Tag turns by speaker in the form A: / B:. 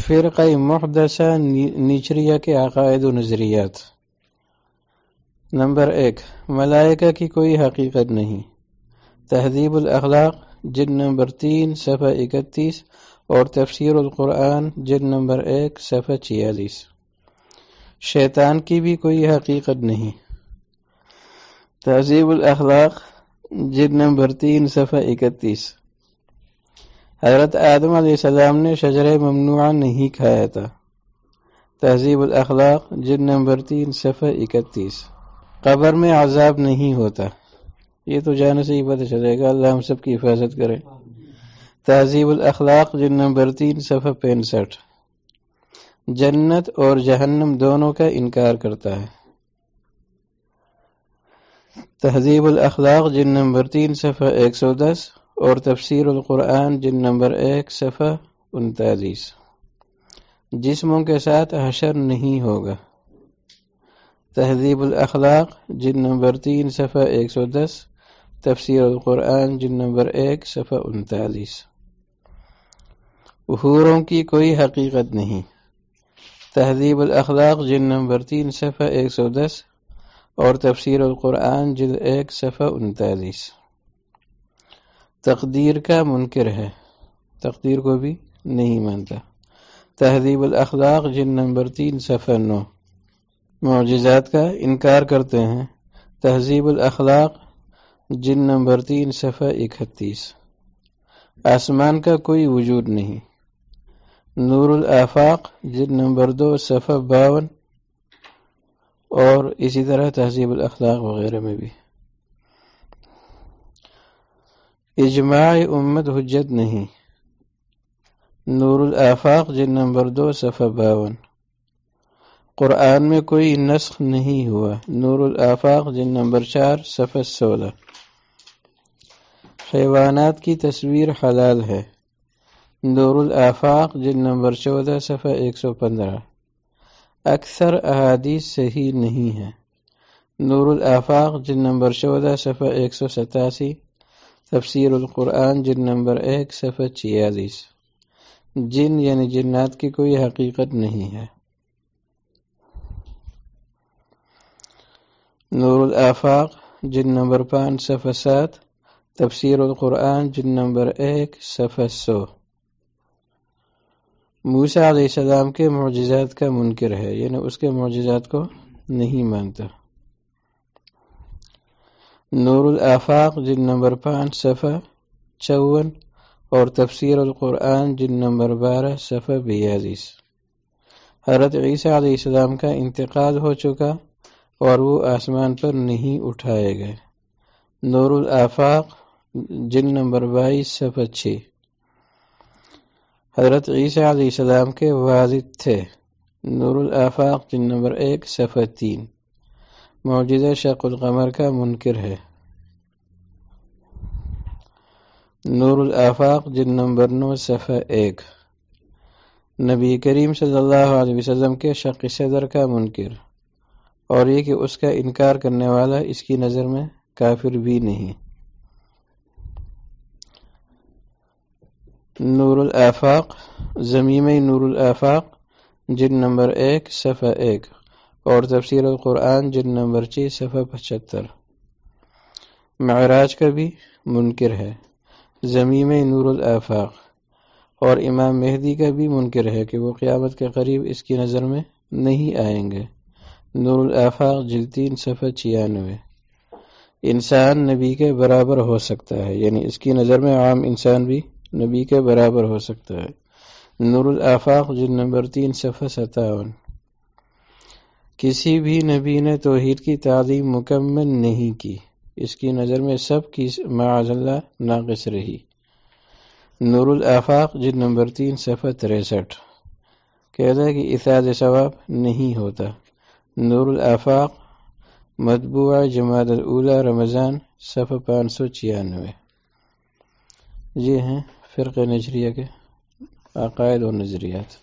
A: فرقہ محدثہ نیچریہ کے عقائد و نظریات۔ نمبر ایک، ملائکہ کی کوئی حقیقت نہیں۔ تہذیب الاخلاق جن نمبر تین، صفحہ اکتیس، اور تفسیر القرآن جن نمبر ایک، صفحہ چھیالیس۔ شیطان کی بھی کوئی حقیقت نہیں۔ تہذیب الاخلاق جن نمبر تین، صفحہ اکتیس۔ حضرت آدم علیہ السلام نے شجر ممنوعہ نہیں کھایا تھا۔ تہذیب الاخلاق جن نمبر تین، صفحہ اکتیس۔ قبر میں عذاب نہیں ہوتا۔ یہ تو جانے سے ہی پتہ چلے گا۔ اللہ ہم سب کی حفاظت کرے۔ تہذیب الاخلاق جن نمبر تین، صفحہ پینسٹھ۔ جنت اور جہنم دونوں کا انکار کرتا ہے۔ تہذیب الاخلاق جن نمبر تین، صفحہ ایک سو دس۔ اور تفسیر القرآن جن نمبر ایک، صفحہ انتالیس۔ جسموں کے ساتھ حشر نہیں ہوگا۔ تہذیب الاخلاق جن نمبر تین، صفحہ ایک سو دس۔ تفسیر القرآن جن نمبر ایک، صفحہ انتالیس۔ حوروں کی کوئی حقیقت نہیں۔ تہذیب الاخلاق جن نمبر تین، صفحہ ایک سو دس۔ اور تفسیر القرآن جن ایک، صفحہ انتالیس۔ تقدیر کا منکر ہے۔ تقدیر کو بھی نہیں مانتا۔ تہذیب الاخلاق، جن نمبر تین، صفحہ نو۔ معجزات کا انکار کرتے ہیں۔ تہذیب الاخلاق، جن نمبر تین، صفحہ اکتیس۔ آسمان کا کوئی وجود نہیں۔ نور الافاق جن نمبر دو، صفحہ باون۔ اور اسی طرح تہذیب الاخلاق وغیرہ میں بھی۔ اجماع امت حجت نہیں۔ نور الافاق جن نمبر دو، صفحہ باون۔ قرآن میں کوئی نسخ نہیں ہوا۔ نور الافاق جن نمبر چار، صفحہ سولہ۔ حیوانات کی تصویر حلال ہے۔ نور الافاق جن نمبر چودہ، صفحہ ایک سو پندرہ۔ اکثر احادیث صحیح نہیں ہے نور الافاق جن نمبر چودہ، صفحہ ایک سو ستاسی۔ تفسیر القرآن جن نمبر ایک، صفحہ چھیالیس۔ جن یعنی جنات کی کوئی حقیقت نہیں ہے۔ نور الافاق جن نمبر پانچ، صفحہ سات۔ تفسیر القرآن جن نمبر ایک، صفحہ سو۔ موسیٰ علیہ السلام کے معجزات کا منکر ہے یعنی اس کے معجزات کو نہیں مانتا۔ نور الافاق جن نمبر پانچ، صفحہ چون، اور تفسیر القرآن جن نمبر بارہ، صفحہ بیالیس۔ حضرت عیسیٰ علیہ السلام کا انتقال ہو چکا اور وہ آسمان پر نہیں اٹھائے گئے۔ نور الافاق جن نمبر بائیس، صفحہ چھ۔ حضرت عیسیٰ علیہ السلام کے والد تھے۔ نور الافاق جن نمبر ایک، صفحہ تین۔ معجزہ شق القمر کا منکر ہے۔ نور الافاق جن نمبر نو، صفحہ ایک۔ نبی کریم صلی اللہ علیہ وسلم کے شق صدر کا منکر۔ اور یہ کہ اس کا انکار کرنے والا اس کی نظر میں کافر بھی نہیں۔ نور الافاق زمیم نور الافاق جن نمبر ایک، صفحہ ایک۔ اور تفسیر القرآن جن نمبر چھ، صفحہ پچہتر۔ معراج کا بھی منکر ہے۔ زمیم نور الافاق اور امام مہدی کا بھی منکر ہے کہ وہ قیامت کے قریب اس کی نظر میں نہیں آئیں گے۔ نور الافاق جلتین صفحہ چھیانوے۔ انسان نبی کے برابر ہو سکتا ہے۔ یعنی اس کی نظر میں عام انسان بھی نبی کے برابر ہو سکتا ہے۔ نور الافاق جن نمبر تین، صفحہ ستاون۔ کسی بھی نبی نے توحید کی تعلیم مکمل نہیں کی۔ اس کی نظر میں سب کی معاذ اللہ ناقص رہی۔ نور الافاق جن نمبر تین، صفحہ تریسٹھ۔ کہتا ہے کہ افاد ثواب نہیں ہوتا۔ نور الافاق مطبوع جماعت الاولا رمضان، صفحہ پانچ سو چھیانوے۔ یہ ہیں فرق نظریہ کے عقائد و نظریات۔